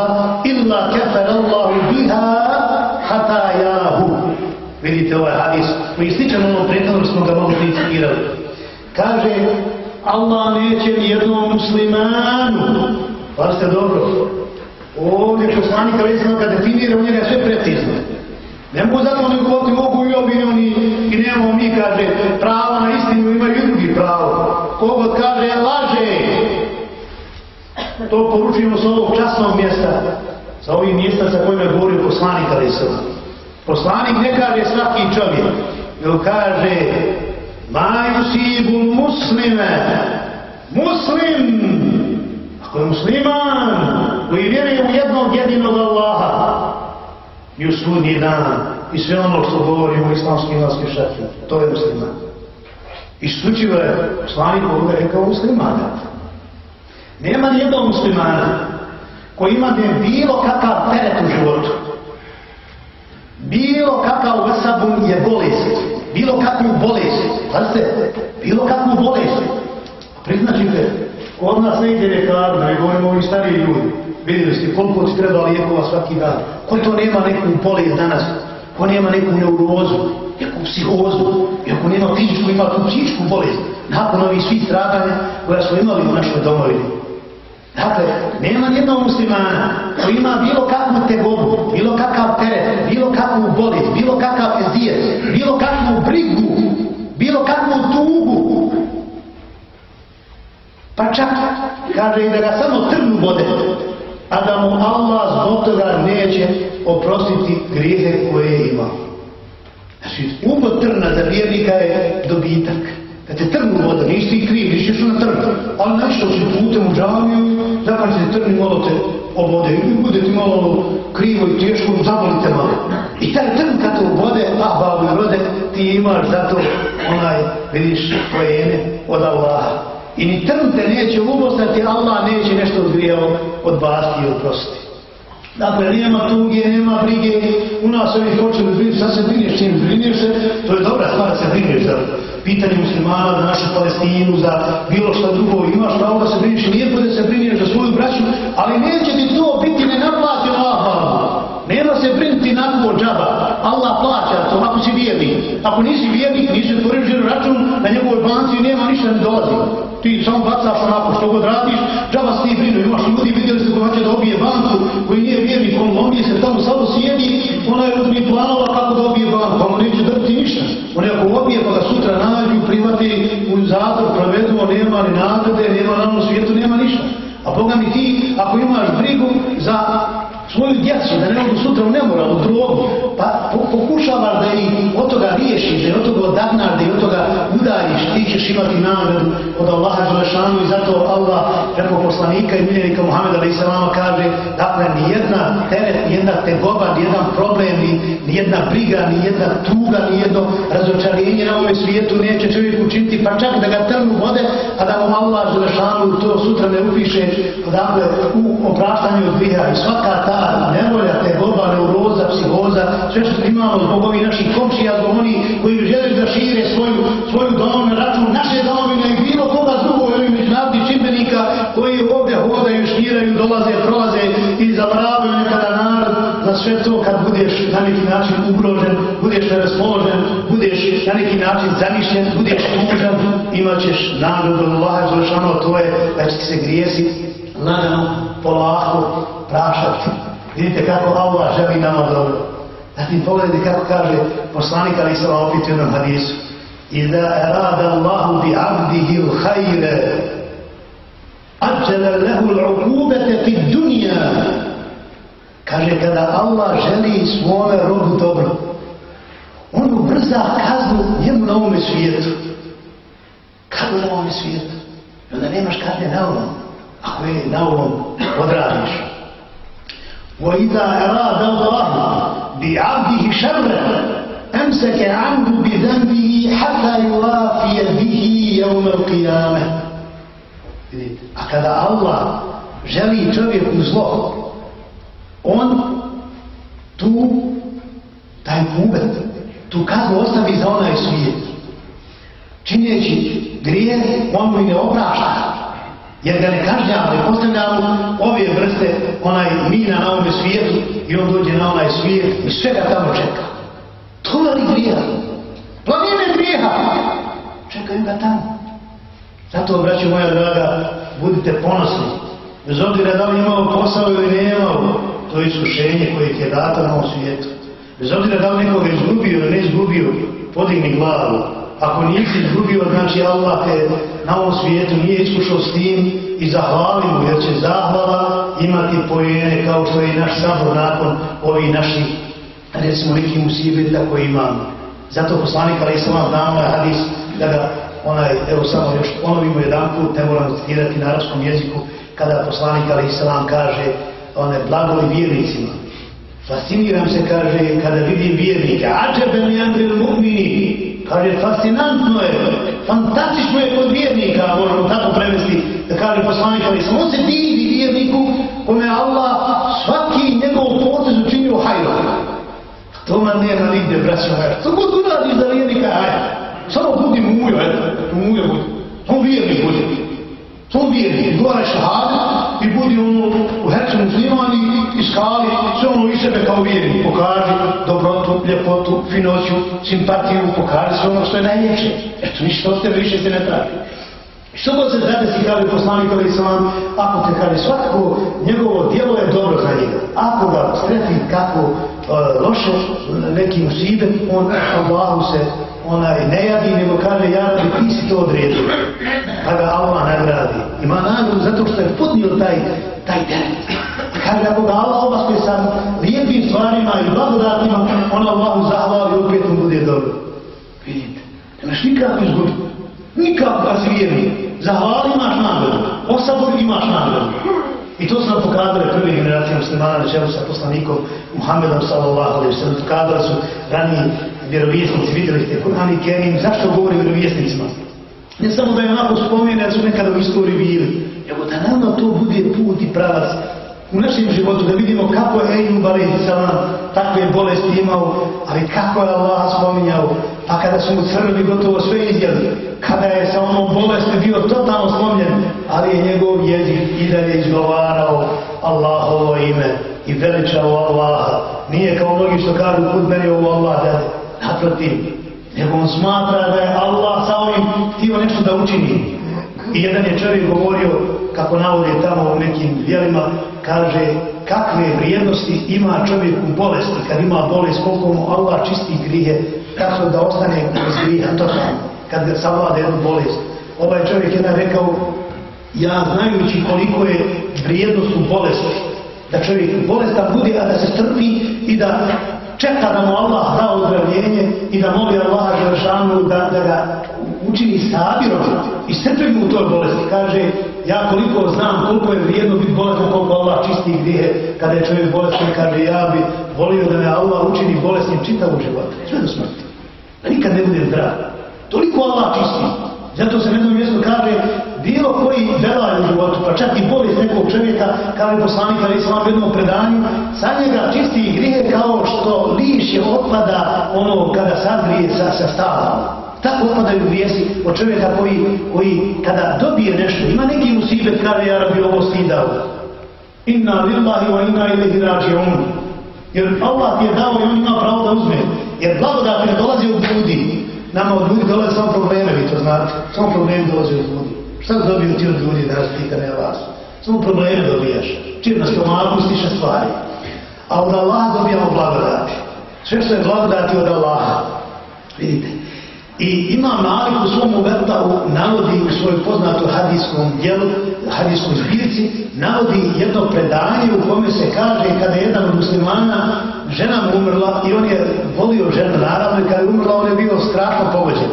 إلا كفر الله بها خطاياه Vidite ovaj hadis, koji sličan ono prethodno smo ga mogli citirali. Kaže, Allah neće nijednom muslimanu, pa ste dobro, ovdje poslanik ali sam kad definira u njega sve precizno. Ne mogu zato ne govoriti, mogu i ovi oni i nemamo mi, kaže, prava na istinu, imaju i drugi pravo. Kogod kaže, laže. To poručujemo s ovog časnog mjesta, sa ovih mjesta sa kojima je govorio poslanik ali se. Poslanik ne kaže svaki čovjek, nego kaže, majusibu muslime, muslim, ako je musliman, koji vjeruje u jednog jedinog Allaha, i u sudnji dan i sve ono što govorimo u islamskim imanskim. To je musliman. Isključivo je poslanik ovoga rekao muslimana. Nema nijednog muslimana koji ima ne bilo kakav teret u životu. Bilo kakav vasabun je bolest. Bilo kakvu bolest. Pazite, bilo kakvu bolest. Priznačite, od nas ne ide rekaru, ne govorimo ovi stariji ljudi. Vidjeli ste koliko ti treba lijekova svaki dan. Ko to nema neku bolest danas? Ko nema neku neurozu? Neku psihozu? Ako nema fizičku, ima tu psihičku bolest. Nakon ovih svih stradanja koja smo imali u našoj domovini. Dakle, nema nijednog muslimana koji ima bilo kakvu tegobu, bilo kakav teret, bilo kakvu bolest, bilo kakav ezijet, bilo kakvu brigu, bilo kakvu tugu. Pa čak, kaže i da ga samo trnu bode, a da mu Allah zbog toga neće oprostiti grijehe koje je imao. Znači, umot trna za vjernika je dobitak. kad te trnu voda, nisi ti kriv, nisi što na trnu. ali nešto si putem u džaviju, zakon se trni malo te obode i bude ti malo ono krivo i teško, zavolite malo. I taj trn kad te obode, a babu i rode, ti imaš zato onaj, vidiš, pojene od Allaha. I ni trn te neće ubostati, Allah neće nešto odgrijao odbasti i oprostiti. Dakle, nema tuge, nema brige, u nas ovih hoće da brinu, sad se brineš čim brineš se, to je dobra stvar da se brineš za pitanje muslimana, za našu Palestinu, za bilo što drugo, imaš pravo da se brineš, lijepo da se brineš za svoju braću, ali neće ti to biti nenaplatio Allah, Nema se brinuti na džaba, Allah plaća to, ako vjernik. Ako nisi vjernik, nisi otvorio žiro račun, na njegovoj banci nema ništa ne dolazi. Ti samo bacaš onako što god radiš, džaba se ti brinu, imaš ljudi, vidjeli ste ko hoće da obije banku, koji nije vjernik, on lomije se tamo samo sjedi, ona je uzmi planova kako da obije banku, pa mu neće drti ništa. On je ako obije, pa ga sutra nađu, privati u zatvor, provedu, on nema ni nagrade, nema na ovom svijetu, nema ništa. A Boga mi ti, ako imaš brigu za svoju djecu, da ne mogu sutra u nemoralu, drogu, pa pokušavaš da ih od toga riješiš, imati nagradu od Allaha Đelešanu i zato Allah preko poslanika i miljenika Muhammeda ali se vama kaže, dakle, nijedna teret, nijedna tegoba, nijedan problem, nijedna briga, nijedna tuga, nijedno razočarenje na ovome svijetu neće čovjek učiniti, pa čak da ga trnu vode, a da mu Allah Đelešanu to sutra ne upiše, dakle, u opraštanju od i svaka ta nevolja, tegoba, neuroza, psihoza, sve što imamo zbog ovih naših komšija, zbog oni koji žele da šire svoju, sve to kad budeš na neki način ugrožen, budeš neraspoložen, budeš na neki način zanišljen, budeš tužan, imat ćeš nagradu Allah, zlošano, to je da će se grijesi lagano, polako, prašati. Vidite kako Allah želi nama dobro. Zatim pogledajte kako kaže poslanik Ali Sala opet u jednom hadisu. Iza erada Allahu bi abdihi u hajre ađele lehu l'ukubete fi dunja. Kaže kada Allah želi svome robu dobro, on ubrza kaznu njemu na ovome svijetu. Kako na ovome svijetu? I onda nemaš kazne na ovom, ako je na ovom odradiš. وإذا أراد الله بعبده شرا أمسك عنه بذنبه حتى يوافي به يوم القيامة A kada Allah želi čovjeku zlo, on tu taj kubet, tu kaznu ostavi za onaj svijet. Činjeći grije, on mu ne oprašta. Jer ga ne kažnjava, ne postavljamo ove vrste, onaj mina na ovome svijetu i on dođe na onaj svijet i sve ga tamo čeka. Tonali grija. Planine grijeha. Čekaju ga tamo. Zato, braću moja draga, budite ponosni. Bez obzira da li imao posao ili ne imao, to iskušenje koje ti je dato na ovom svijetu. Bez obzira da li nekoga izgubio ili ne izgubio, podigni glavu. Ako nisi izgubio, znači Allah te na ovom svijetu nije iskušao s tim i zahvali mu, jer će zahvala imati pojene kao što je naš sabor nakon ovih naših, recimo, nekih musibeta koji imamo. Zato poslanik, ali sam vam znamo na hadis, da ga onaj, evo samo još ponovimo jedan put, ne moram citirati na arabskom jeziku, kada poslanik, ali sam kaže, one blagoli vjernicima, Fasciniram se, kaže, kada vidim vjernike, ađebe mi andril mu'mini, Kaže, fascinantno je, fantastično je kod vjernika, možemo tako prevesti, da kaže poslanik, ali samo se divi vjerniku kome Allah svaki njegov potez učinio hajro. To man nema nigde, braćo moja. Što god uradiš za vjernika, hajde. Samo budi mujo, eto, mujo budi. To vjernik budi. To vjernik. Govoraj šahade i budi ono u hercu muslimani i skali sve ono iz sebe kao vjernik. Pokaži dobrotu, ljepotu, finoću, simpatiju, pokaži sve ono što je najljepše. Eto, ništa od tebe više se ne traži. Što god se zadesi, kaže poslanik Ali Islam, ako te kaže svakako, njegovo djelo je dobro za njega. Ako ga streti kako e, loše, neki usibe, on Allahu se onaj ne jadi, nego kaže ja ti ti si to odredio. Pa ga Allah nagradi. Ima nagradu zato što je podnio taj, taj teret. Kaže ako ga Allah obaspe sa lijepim stvarima i blagodatima, on Allahu zahvali i opet mu bude dobro. Vidite, nemaš nikako izgubiti. Nikako kad si vjernik. Za imaš nagradu, osabor imaš nagradu. I to su nam pokazali prvi generacije muslimana na čelu sa poslanikom Muhammedom sallallahu alaihi sallam. Pokazali su raniji vjerovijesnici, vidjeli ste Kur'an i Kerim, zašto govori vjerovijesnicima? Ne samo da je onako spomenu, jer su nekada u istoriji bili, nego da nama to bude put i pravac u našem životu, da vidimo kako je Ejub alaihi takve bolesti imao, ali kako je Allah spominjao, pa kada su mu crvi gotovo sve izjeli, kada je sa onom bolesti bio totalno slomljen, ali je njegov jezik i dalje izgovarao Allahovo ime i veličao Allaha. Nije kao mnogi što kažu kod meni ovo Allah da naprotiv, nego on smatra da je Allah sa ovim htio nešto da učini. I jedan je čovjek govorio, kako navode tamo u nekim dijelima, kaže kakve vrijednosti ima čovjek u bolesti, kad ima bolest, koliko mu Allah čisti grije, kako da ostane bez grija, to kad ga savlada jednu bolest. Ovaj čovjek jedan rekao, ja znajući koliko je vrijednost u bolesti, da čovjek bolestan bude, a da se strpi i da čeka da mu Allah da ozdravljenje i da moli Allah Želešanu da, da ga učini sabirom i strpim u toj bolesti. Kaže, ja koliko znam koliko je vrijedno biti bolestan, koliko Allah čisti grije, kada je čovjek bolestan, kaže, ja bi volio da me Allah učini bolesnim čitavu životu. Sve do smrti. Da nikad ne budem zdrav. Toliko Allah čisti. Zato se na jednom mjestu kaže, bilo koji belaj u životu, pa čak i bolest nekog čovjeka, kao je poslanika ali islam u jednom predanju, sa njega čisti grije kao što lišće otpada ono kada sazrije sa, sa stavom. Tako upadaju grijesi od čovjeka koji, koji kada dobije nešto, ima neki musibet, kaže ja rabi ovo stidao. Inna lillahi wa inna ilihi rađi on. Jer Allah ti je dao i on ima pravo da uzme. Jer blagodat ne dolazi od ljudi. Nama od ljudi dolaze samo probleme, vi to znate. Samo problemi dolaze od ljudi. Šta dobiju ti od ljudi da raspita ne vas? Samo probleme dobijaš. Čim na stomaku stiše stvari. A od Allaha dobijamo blagodati. Sve što je blagodati od Allaha. Vidite. I ima Malik u svom uvrtavu navodi u svojoj poznatoj hadijskom dijelu, hadijskoj zbirci, navodi jedno predanje u kome se kaže kada je jedan od muslimana žena mu umrla i on je volio ženu naravno i kada je umrla on je bio strašno pogođen.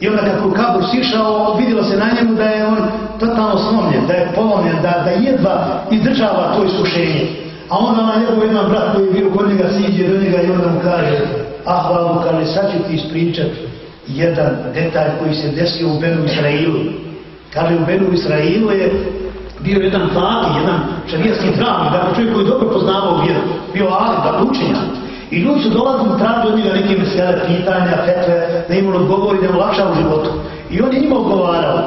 I onda kako u kabur sišao, vidjelo se na njemu da je on totalno slomljen, da je polomljen, da, da jedva izdržava to iskušenje. A onda na njegov jedan brat koji je bio kod njega siđe do njega i onda mu kaže, ah, babu, kaže, sad ću ti ispričati jedan detalj koji se desio u Benu Israilu. Kaže, u Benu Israilu je bio jedan fati, jedan šarijski pravnik, dakle čovjek koji dobro poznavao vjeru, bio ali, da dakle, učenja. I ljudi su dolazili tražili od njega neke mesele, pitanja, fetve, da im on odgovori, da im olakša u životu. I on je njima odgovarao.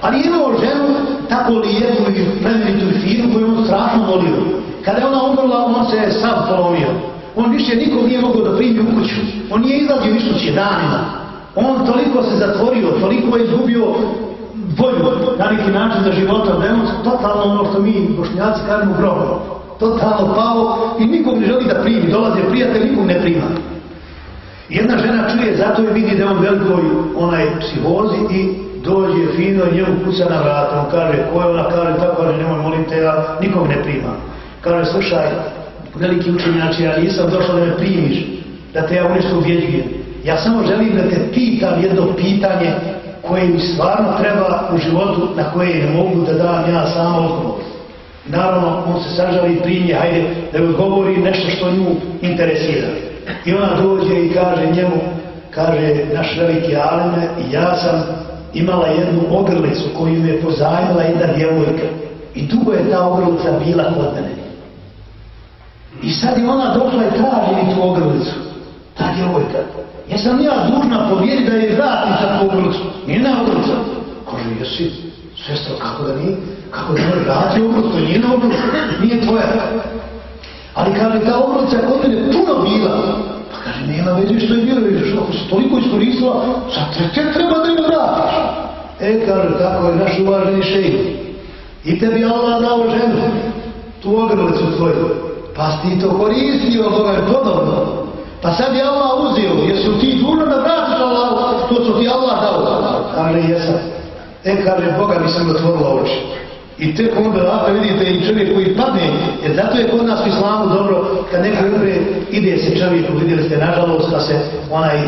Ali je imao ženu tako lijepu i plemenitu i finu koju on strašno volio. Kada je ona umrla, on se je sad polomio. On više nikog nije mogao da primi u kuću. On nije izlazio iz kuće danima. On toliko se zatvorio, toliko je izgubio volju na neki način za života, da je on totalno ono što mi bošnjaci kažemo grobo. Totalno pao i nikom ne želi da primi, dolaze prijatelj, nikom ne prima. Jedna žena čuje, zato je vidi da je on velikoj onaj psihozi i dođe fino i njemu kuca na vrat, On kaže, ko je ona, kaže, tako kaže, nemoj molim te, ja nikom ne prima. Kaže, slušaj, veliki učenjači, ja nisam došao da me primiš, da te ja u nešto. Ja samo želim da te pitam jedno pitanje koje mi stvarno treba u životu na koje ne mogu da dam ja samo odgovor. Naravno, on se sažali primje, hajde, da joj govori nešto što nju interesira. I ona dođe i kaže njemu, kaže naš veliki Alene, ja sam imala jednu ogrlicu koju mi je pozajmila jedna djevojka. I dugo je ta ogrlica bila kod mene. I sad je ona došla i traži tu ogrlicu. Ta djevojka. Jesam ja dužna povjeriti da je vrati sa tu. Nije na ogrlica. Kaže, jesi, sestra, kako da nije? Kako da nije vrati ogrlicu? To nije na ogrlicu. Nije tvoja. Ali kaže, ta ogrlica kod mene puno bila. Pa kaže, nema veze što je bilo, vidiš, ako se toliko iskoristila, sad te, te treba da je vratiš. E, kaže, tako je naš uvaženi šejn. I tebi Allah dao ženu, tu ogrlicu tvoju. Pa si ti to koristio, to je podobno. Pa sad je Allah uzio, jesu ti dužno da vratiš Allah, to su ti Allah dao. Kaže, jesam. E, kaže, Boga mi sam otvorila oči. I tek onda ovako vidite i čovjek koji padne, jer zato je kod nas u islamu dobro, kad neko umre, ide se čovjeku, vidjeli ste, nažalost, da se onaj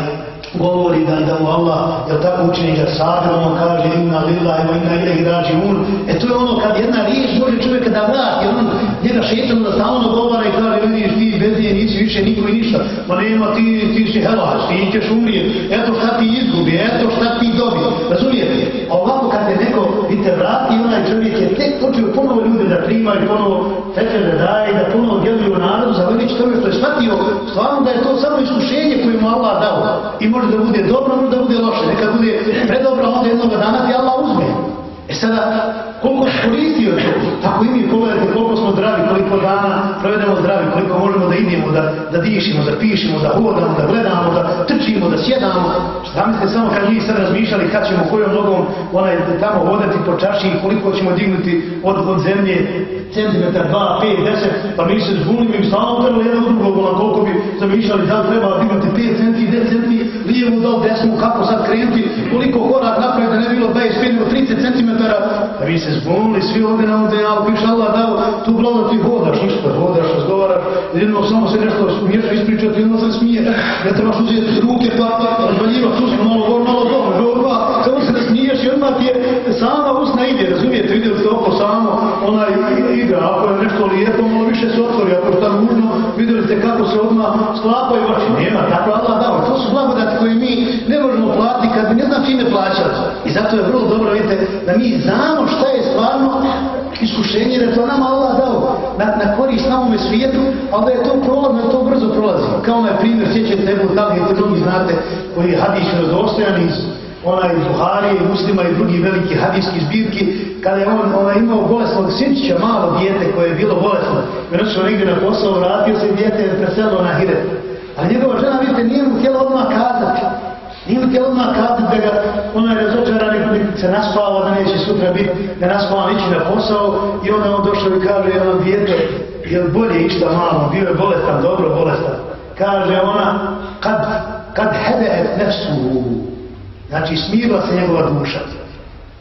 govori da, da mu Allah, jel tako učini ga sabir, on kaže inna lillahi wa inna ilaihi rađiun. E to je ono kad jedna riječ može čovjeka da vrati, on njega šetan da stalno govara i kaže vidiš ti bez nisi više niko i ništa. Ma nema ti, ti si helaš, ti ćeš umrijeti, eto šta ti izgubi, eto šta ti dobi. Razumijete? A ovako kad te neko vidite vrati, onaj čovjek je tek počeo ponovo ljude da prima i ponovo tete da daje, da ponovo djeluju u narodu, zahvaljujući tome ono što je shvatio stvarno da je to samo iskušenje koje mu Allah dao. I može da bude dobro, može da bude loše. Neka bude predobro, onda jednog dana ti Allah uzme. Sada, koliko se koristio to, tako i mi pogledajte koliko smo zdravi, koliko dana provedemo zdravi, koliko možemo da idemo, da, da dišimo, da pišemo, da hodamo, da gledamo, da trčimo, da sjedamo. Zamislite samo kad mi sad razmišljali kad ćemo kojom nogom onaj, tamo hodati po čaši i koliko ćemo dignuti od, od zemlje, centimetar, dva, pet, deset, pa mi se zbunimo i stalno trebali jedan drugog, koliko bi zamišljali da treba dignuti 5 centi, 10 centi, lijevu, da li desnu, kako sad krenuti, koliko korak napraviti da ne bilo 25 ili 30 cm, da vi se zbunili svi ovdje na ovom dejalu, piše Allah dao, tu glavno ti hodaš, ništa, hodaš, razgovaraš, jedno samo se nešto smiješ ispričati, jedno se smije, ne trebaš uzeti ruke pa razvaljiva, tu smo malo gor, malo dole, gorba, samo se ne smiješ i odmah ti je sama usna ide, razumijete, vidjeli ste oko samo, onaj igra, ako je nešto lijepo, malo više se otvori, ako je tamo nužno, vidjeli ste kako se odmah sklapaju oči, nema, tako Allah dao, to su blagodati koje mi ne možemo platiti kad bi ne znam čime plaćali. I zato je vrlo dobro, vidite, da mi znamo šta je stvarno iskušenje, da to nama Allah dao na, na korist na ovome svijetu, ali da je to prolazno, to brzo prolazi. Kao onaj primjer, sjećate Ebu Talib, koji drugi znate, koji je hadis razdostojan iz onaj Buharije muslima i drugi veliki hadijski zbirki, kada je on ona, imao bolesnog sinčića, malo dijete koje je bilo bolesno, vršao noćeo negdje na posao, vratio se i dijete je preselilo na hiret. A njegova žena, vidite, nije mu htjela odmah kazati. Nije mu htjela odmah kazati da ga onaj razočara nekako se naspava, da neće sutra biti, da naspava nići na posao. I onda on došao i kaže, ono dijete, je li bolje išta malo, bio je bolestan, dobro bolestan. Kaže ona, kad, kad hebe et nefsu, znači smirila se njegova duša.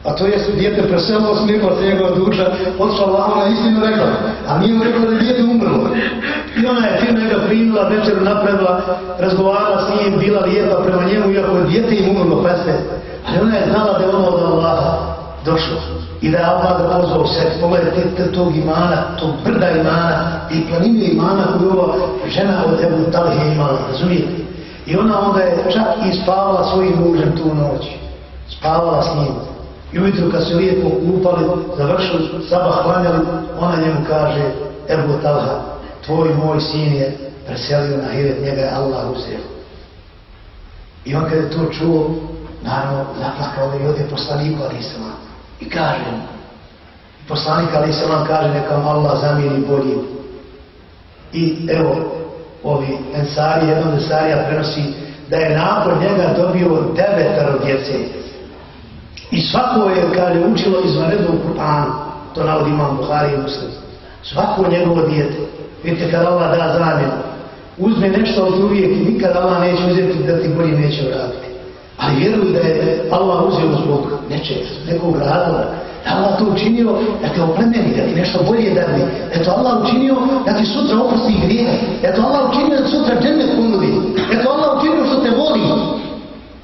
Pa a to je dijete preselilo, smirila se njegova duša, odšla vama na istinu rekla, a nije mu rekla da je dijete umrlo. I ona je fino ga primila, večeru napravila, razgovarala s njim, bila lijepa prema njemu, iako je djete im umrlo pesme. Ali ona je znala da je ono od Allaha došlo. I da je Allah da pozvao se, pogledajte tog imana, tog brda imana, i planine imana koju ova žena od Ebu Talih je imala, razumijete? I ona onda je čak i spavala svojim mužem tu noć. Spavala s njim. I ujutru kad se lijepo kupali, završili, sabah hlanjali, ona njemu kaže, Ebu Talha, tvoj moj sin je preselio na hiret, njega je Allah uzeo. I on kada je to čuo, naravno, zaplakao i ode poslaniku Ali Isalam. I kaže mu, poslanik Ali Isalam kaže, neka vam Allah zamijeni bolji. I evo, ovi ensari, jedan ensarija prenosi da je nakon njega dobio devetaro djece. I svako je, kaže, učilo izvanredno u Kur'anu, to navodi imam Buhari i Muslim. Svako njegovo dijete. Vidite, kada Allah da zamjenu, uzme nešto od uvijek i nikada Allah neće uzeti da ti bolje neće vratiti. Ali vjeruj da je Allah uzeo zbog nečeg, nekog razloga, da Allah to učinio da te oplemeni, da ti nešto bolje dadne, da to Allah učinio da ti sutra oprosti grije, da to Allah učinio da sutra džennet ponudi, da to Allah učinio što te voli.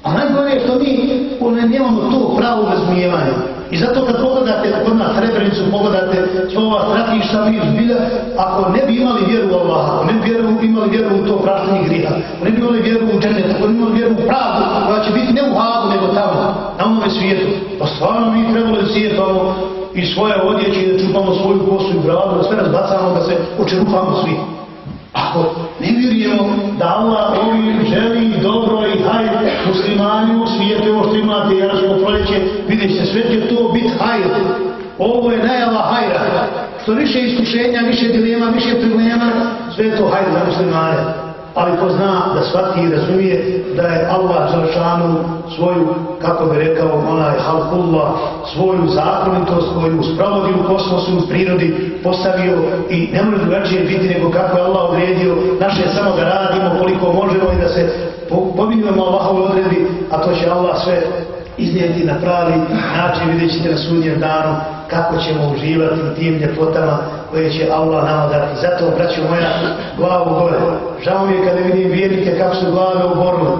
A najgore je što mi nemamo to pravo razumijevanje. I zato kad pogledate kod nas Srebrenicu, pogledate sva ova stratišta mi zbilja, ako ne bi imali vjeru u Allah, ako ne bi vjeru, imali vjeru u to praštenje griha, ako ne bi imali vjeru u džene, ako ne bi imali vjeru u pravdu, koja će biti ne u Hagu, nego tamo, na onome svijetu, pa stvarno mi trebalo da sjetamo i svoje odjeće, da čupamo svoju kosu i bradu, da sve razbacamo, da se očerupamo svi. Ako ne vjerujemo da Allah ovim želi dobro i hajde muslimani u svijetu, ovo što imate, ja proljeće, vidjet ćete, sve će to biti hajde. Ovo je najava hajra. Što više iskušenja, više dilema, više problema, sve je to hajde za muslimane. Ali ko zna da shvati i razumije da je Allah Želešanu svoju, kako bi rekao, onaj halkullah, svoju zakonitost koju sprovodi u kosmosu, u prirodi, postavio i ne može drugačije biti nego kako je Allah odredio. Naše samo da radimo koliko možemo i da se pominujemo Allahove odredi, a to će Allah sve iznijeti na pravi način, vidjet ćete na sudnjem danu kako ćemo uživati u tim ljepotama koje će Allah nama dati. Zato, braću moja, glavu gore. Žao mi je kada vidim vjernike kako su glave oborili.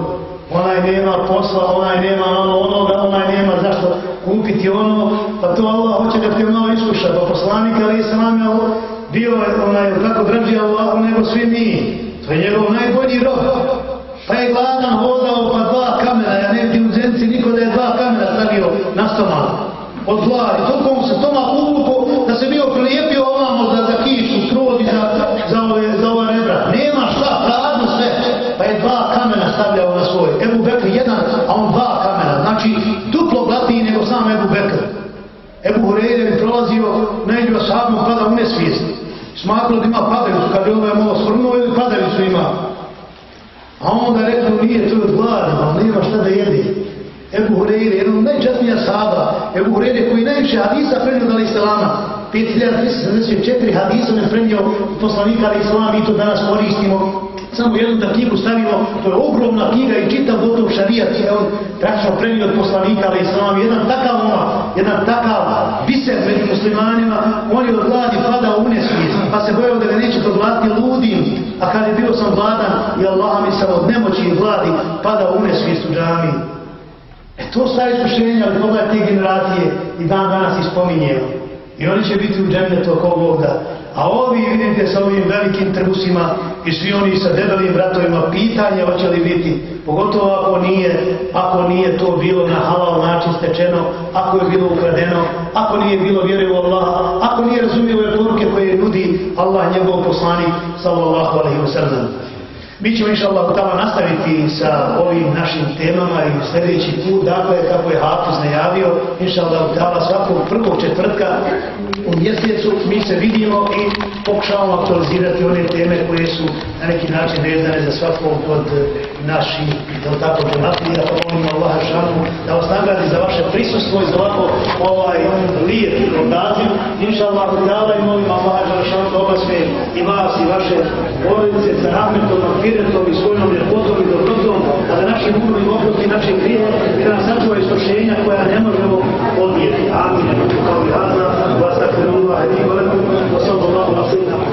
onaj nema posla, onaj nema ono, onoga, onaj nema zašto kupiti ono, pa to Allah hoće da ti malo iskuša, pa poslanik ali sam je bio onaj, kako draži Allah, nego svi mi, to je njegov najbolji rob, pa je gladan hodao pa dva kamena, ja ne vidim u zemci niko da je dva kamena stavio na stomak, od glavi, toliko mu se stomak uvluko da se bio prilijepio neđu pada u nesvijest. Smatrao da ima padalicu, kad je ovaj malo svrnuo ili padalicu ima. A onda rekao, nije to od glada, ali nema šta da jede. Ebu Hureyre, jedan od najčasnija sahaba, Ebu Hureyre koji najviše hadisa prenio da li Islama, 5374 hadisa ne prenio poslanika ali Islam, mi to danas koristimo, samo jednu da knjigu stavimo, to je ogromna knjiga i čitav gotov šarijat je on praktično prenio od poslanika ali Islam, jedan takav uma, jedan takav biser među muslimanima, on je od gladi padao u nesvijest, pa se bojao da ga neće progladiti ludim, a kad je bio sam gladan i Allah mi sam od nemoći i gladi padao u nesvijest u džami. E to sta iskušenja, ali pogledaj te generacije i dan danas ispominjemo. I oni će biti u džemljetu oko Boga. A ovi, vidite, sa ovim velikim trusima i svi oni sa debelim vratovima, pitanje hoće li biti, pogotovo ako nije, ako nije to bilo na halal način stečeno, ako je bilo ukradeno, ako nije bilo vjere u Allah, ako nije razumio ove poruke koje nudi Allah njegov poslanik, sallallahu alaihi wa sallam. Mi ćemo inša Allah tamo nastaviti sa ovim našim temama i sljedeći put, dakle, kako je Hafiz najavio, inša Allah tamo svakog prvog četvrtka u mjesecu mi se vidimo i pokušavamo aktualizirati one teme koje su na neki način vezane za svakog od naših, da tako džematlija, pa molimo Allah šanu da vas nagradi za vaše prisustvo i za ovako ovaj lijep odaziv. Inša Allah tamo i molim Allah šanu da i vas i vaše porodice sa rahmetom, akviretom i svojom ljepotom i dobrotom, a da naši umrli oprosti naše grije i da nas sačuva iskušenja koja ne možemo odnijeti. Amin. Kao i razna, vas takve Allah, i velikom, wa sallallahu alaihi wa.